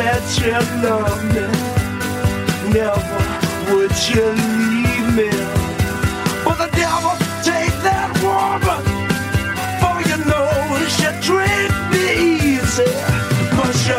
that you loved me. Never would you leave me. But the devil take that woman, for you know she treat me easy. But she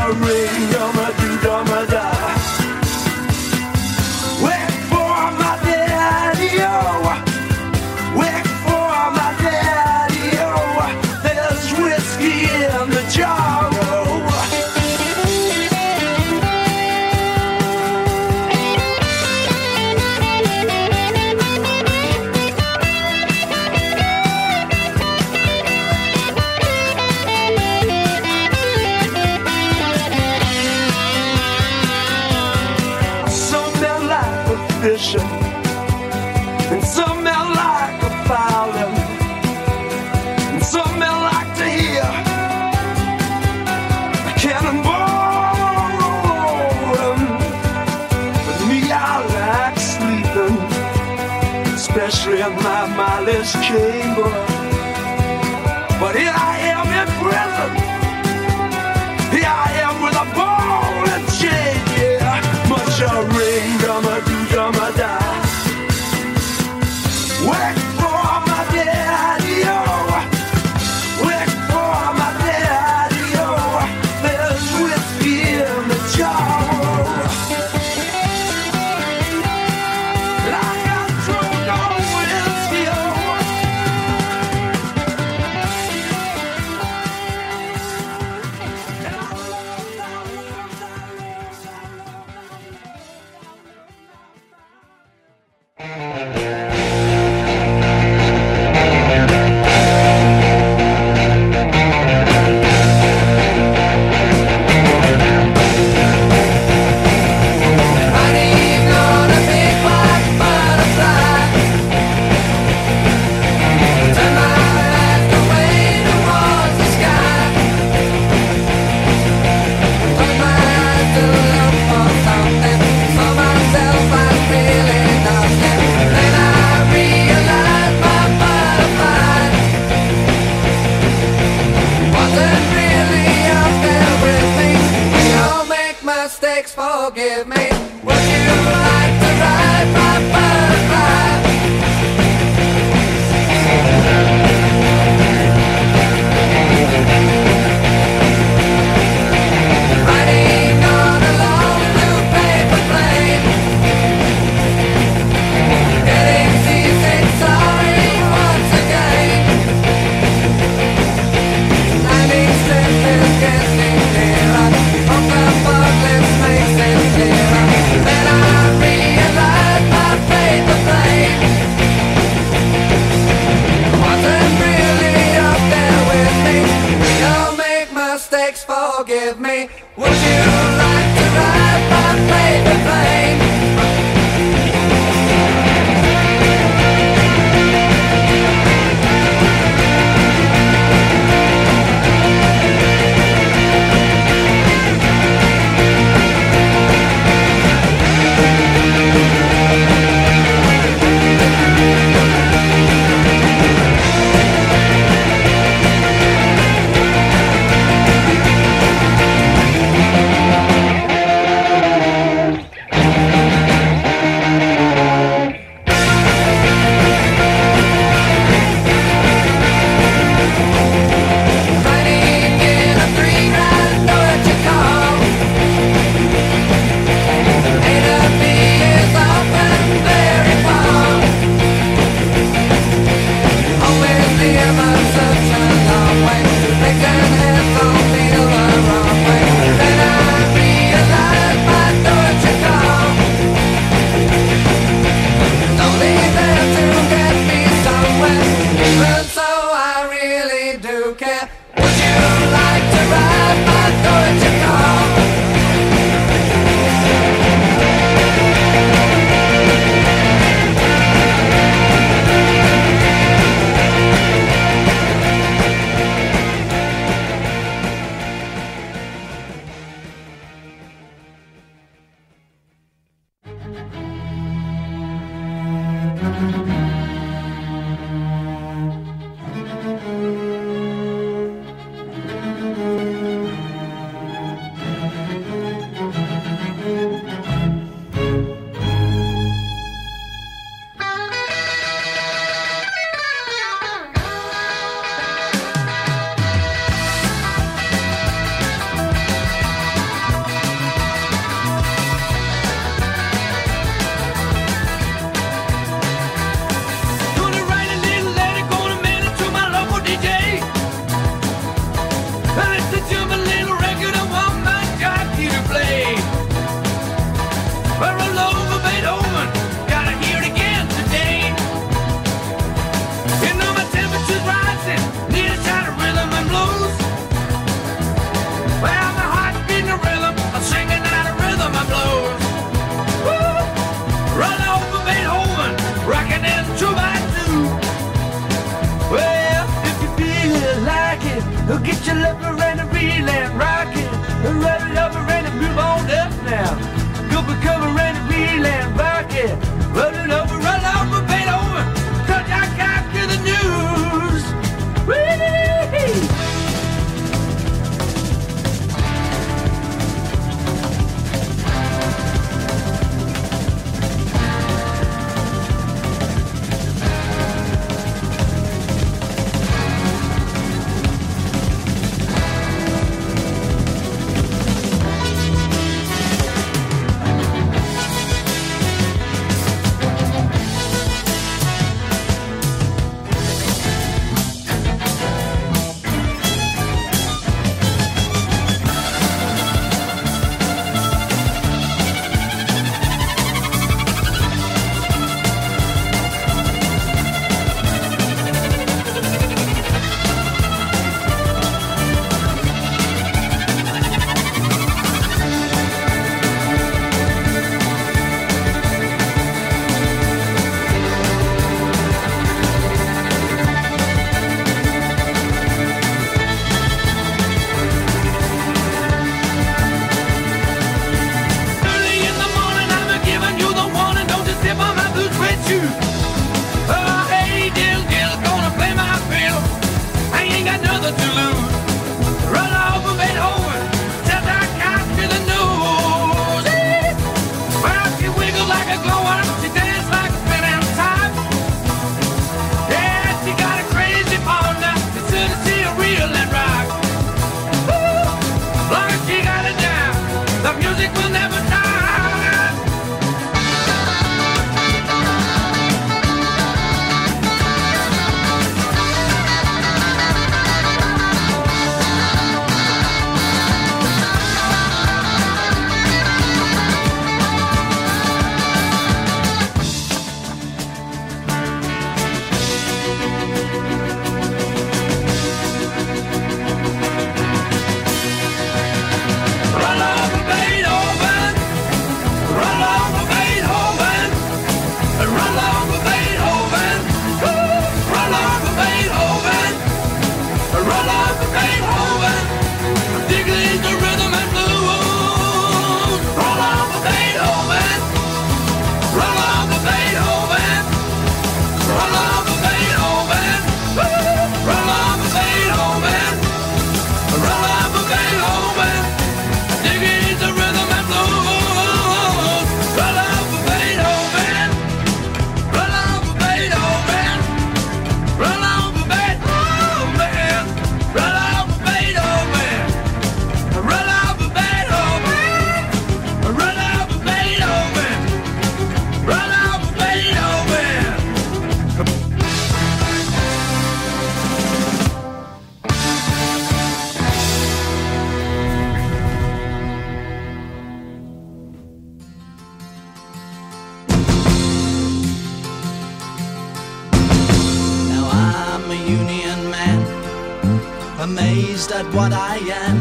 what I am.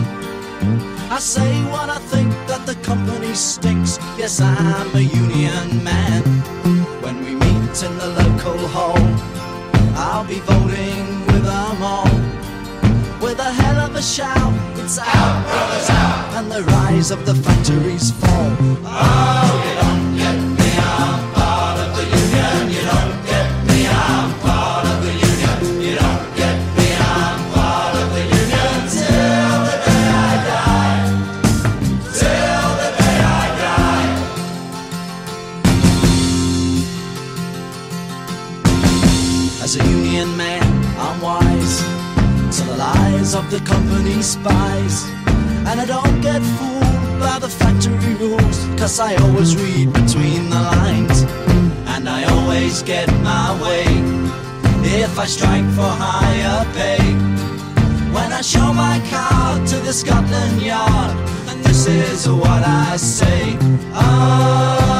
I say what I think that the company stinks. Yes, I'm a union man. When we meet in the local hall, I'll be voting with them all. With a hell of a shout, it's out, brothers, out, and the rise of the factories fall. Oh, yeah. spies. And I don't get fooled by the factory rules, cause I always read between the lines. And I always get my way if I strike for higher pay. When I show my card to the Scotland Yard, and this is what I say. Oh,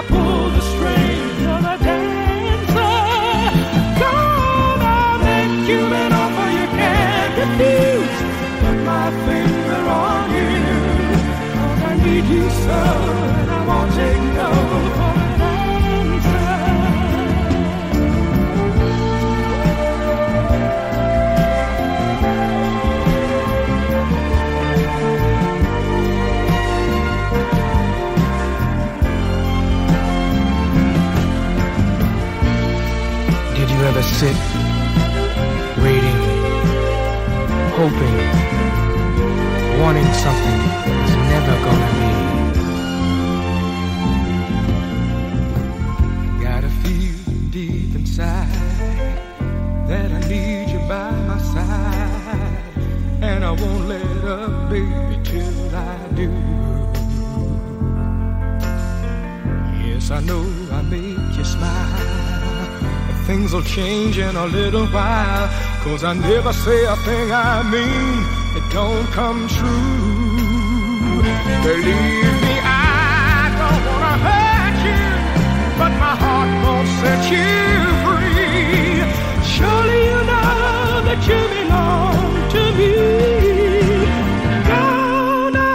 hoping, wanting something that's never gonna be. Gotta feel deep inside that I need you by my side, and I won't let up, baby, till I do. Yes, I know I make you smile. Things will change in a little while Cause I never say a thing I mean, it don't come true. Believe me, I don't wanna hurt you, but my heart won't set you free. Surely you know that you belong to me. Gonna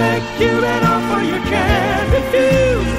make you an offer you can't refuse.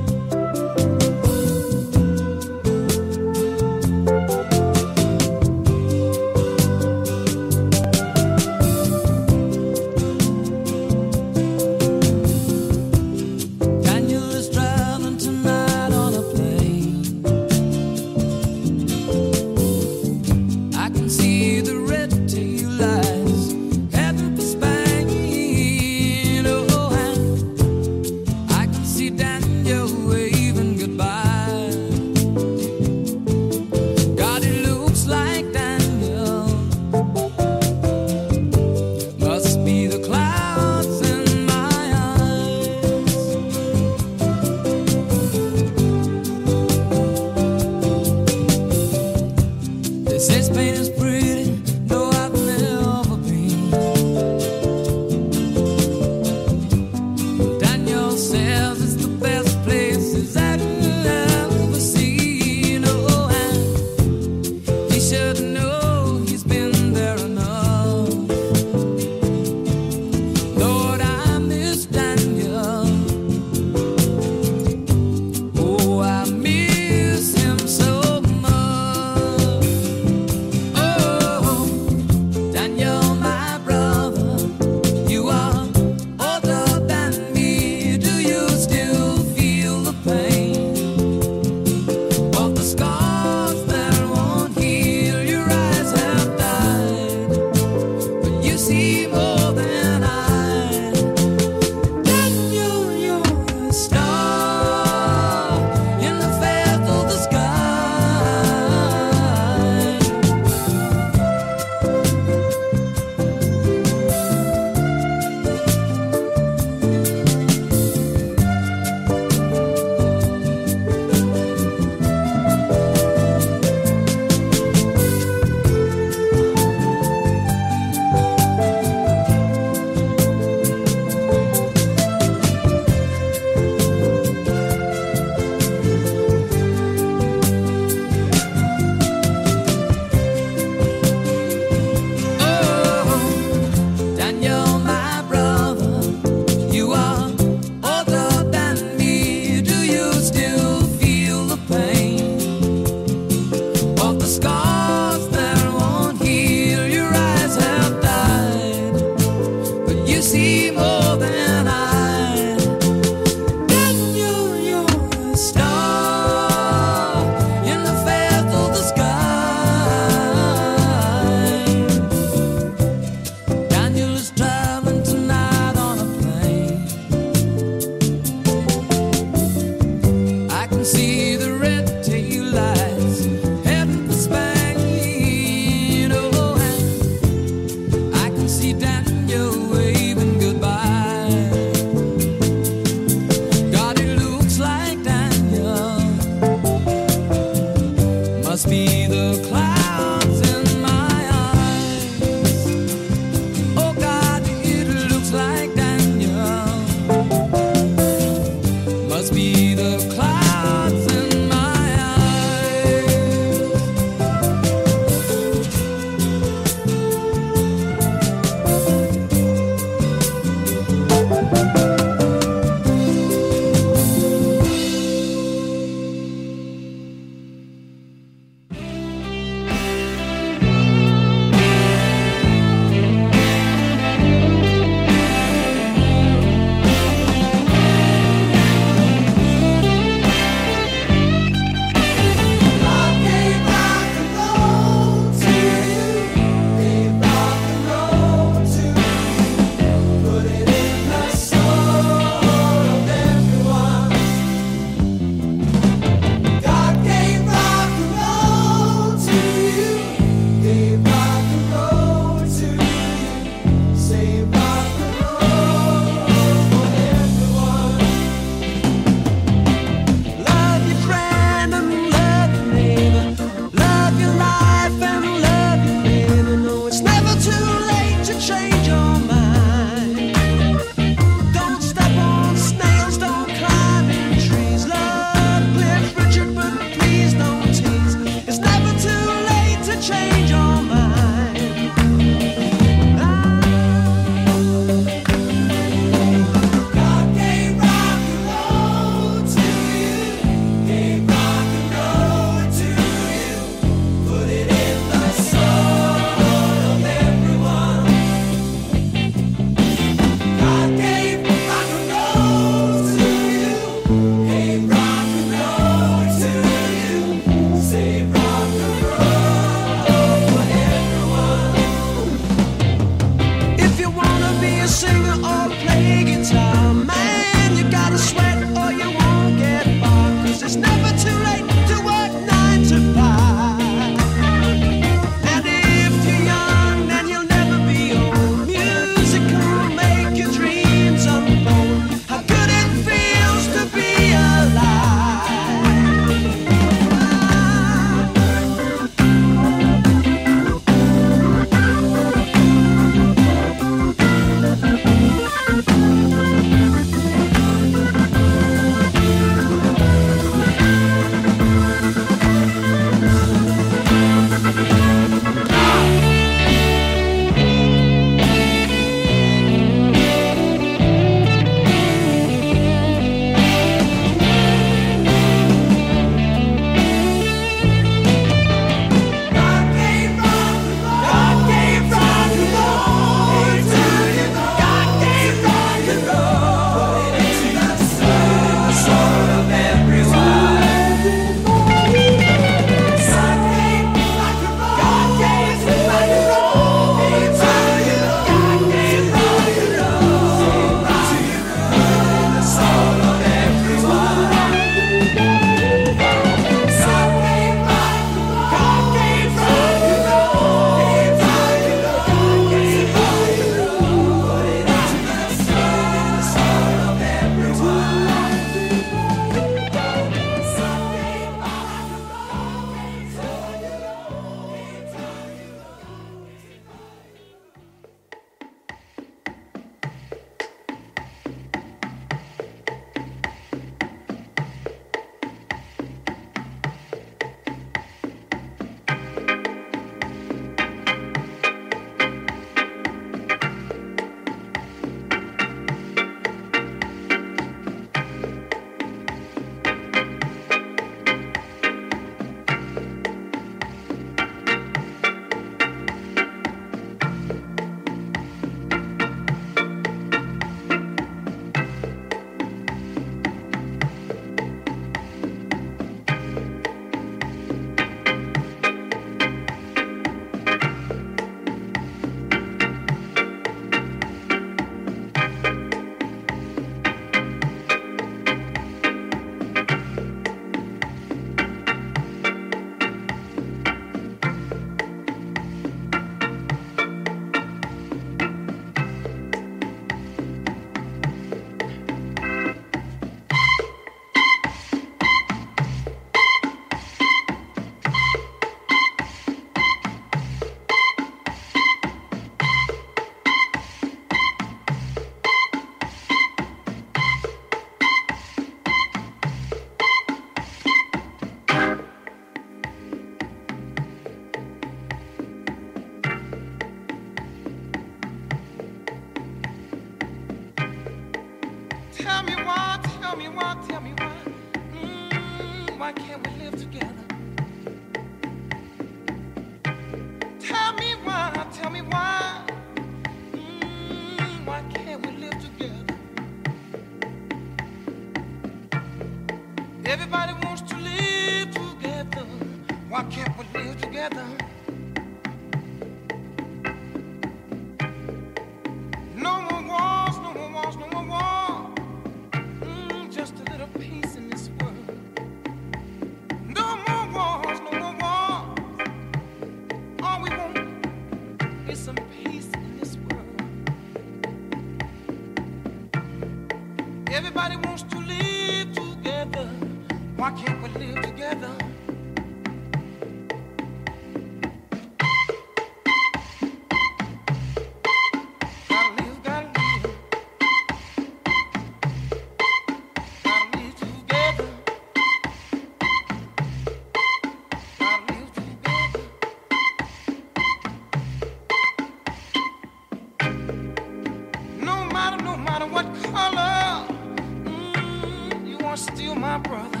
still my brother.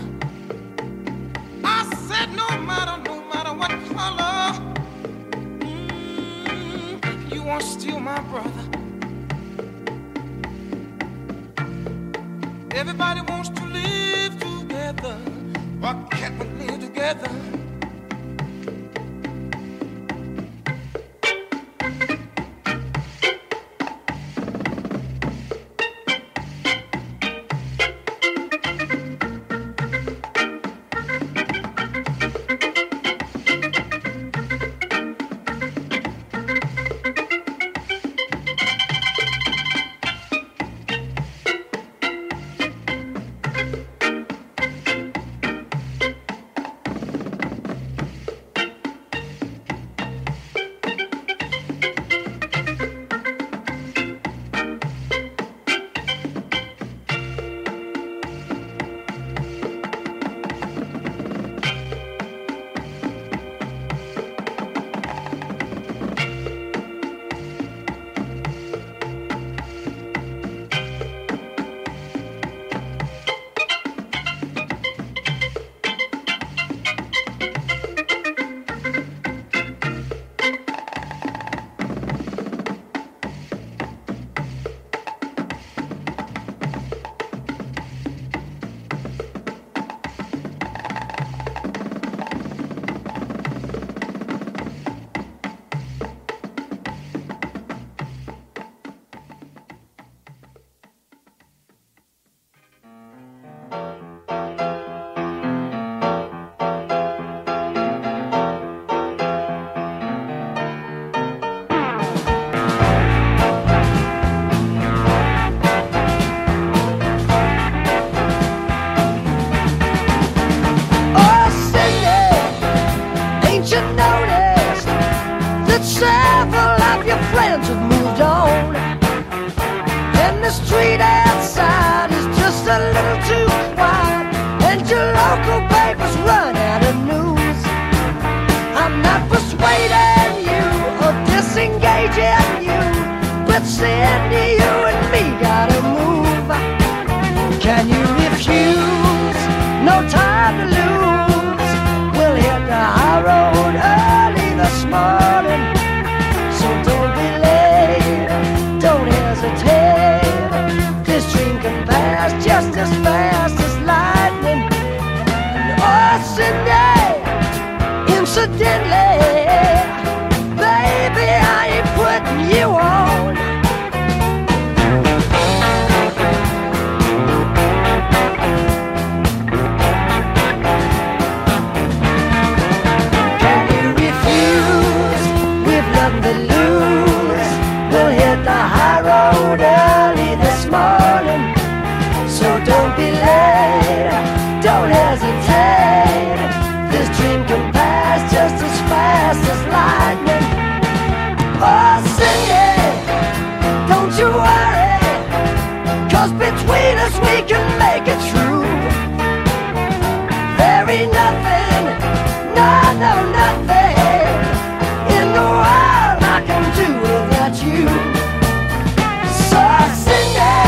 I said, no matter, no matter what color, mm, you are still my brother. Everybody wants to live together. Why can't we live together? be nothing, no, no, nothing in the world I can do without you. So Cindy,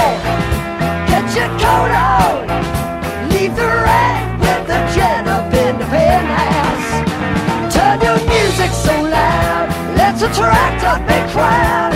get your coat on, leave the rain with the jet up in the penthouse. Turn your music so loud, let's attract a big crowd.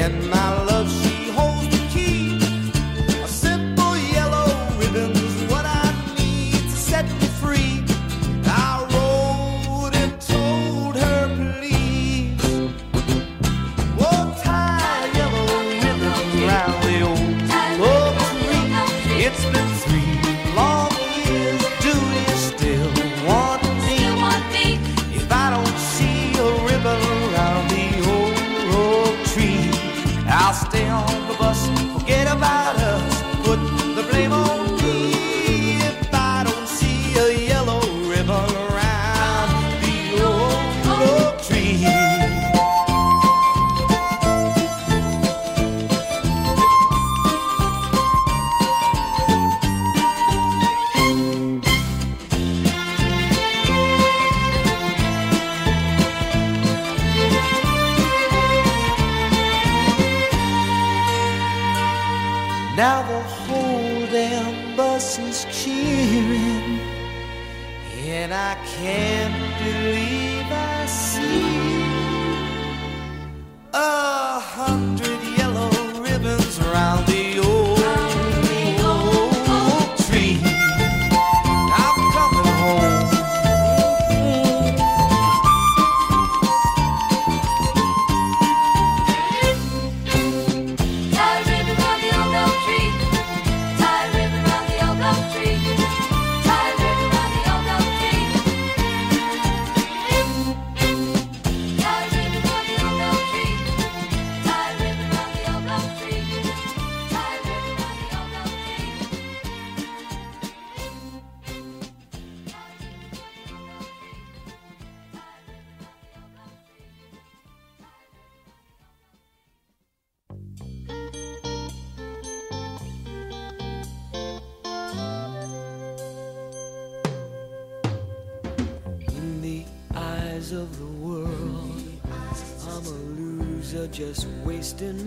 in my life.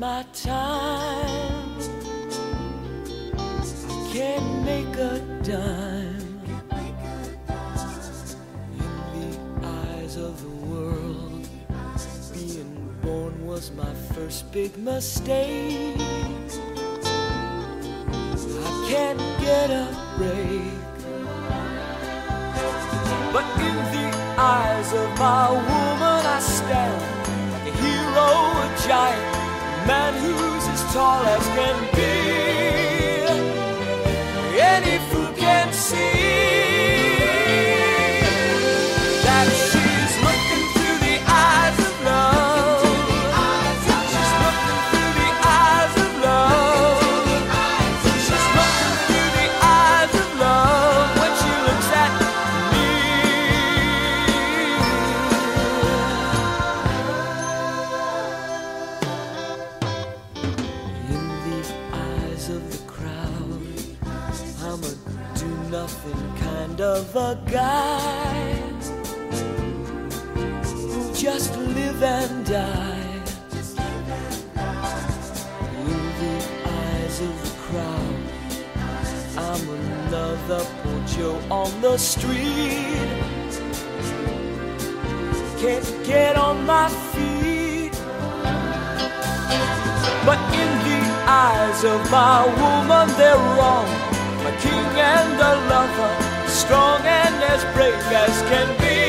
my time. nothing kind of a guy who just live and die in the eyes of the crowd. I'm another pocho on the street. Can't get on my feet, but in the eyes of my woman, they're wrong. And a lover, strong and as brave as can be.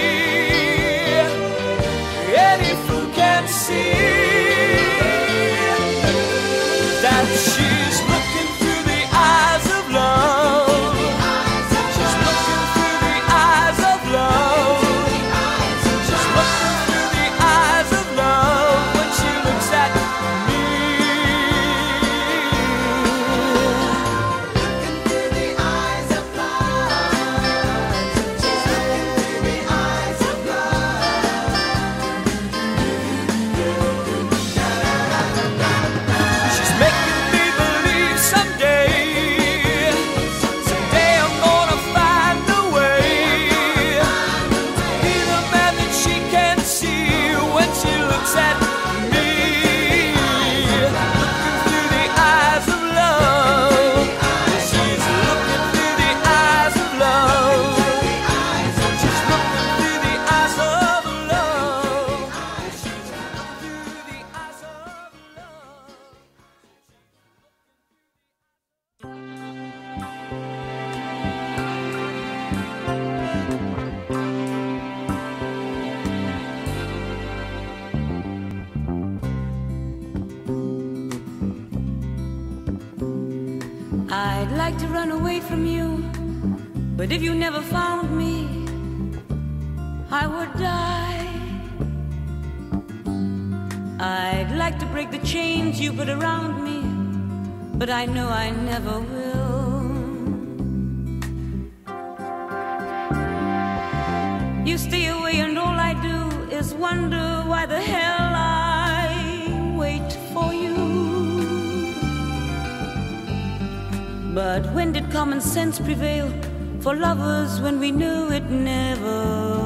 Any fool can see run away from you, but if you never found me, I would die. I'd like to break the chains you put around me, but I know I never will. But when did common sense prevail? For lovers when we knew it never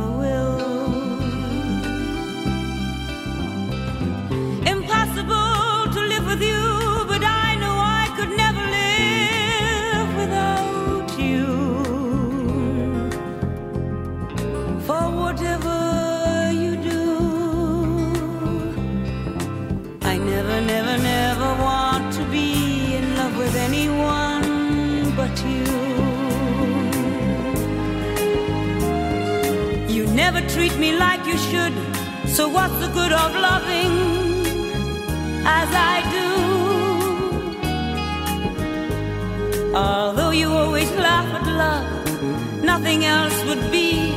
treat me like you should, so what's the good of loving as I do? Although you always laugh at love, nothing else would be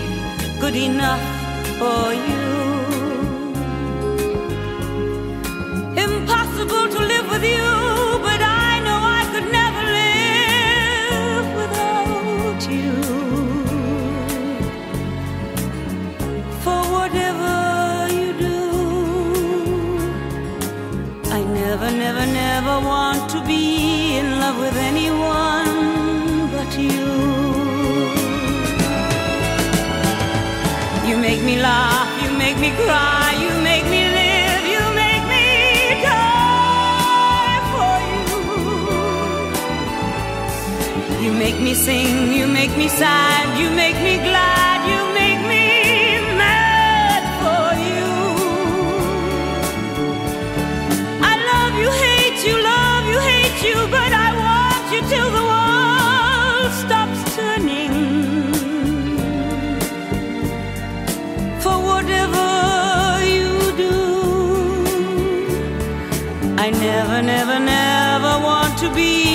good enough for you. Me cry, you make me live, you make me die for you. You make me sing, you make me sad, you make me glad, never, never want to be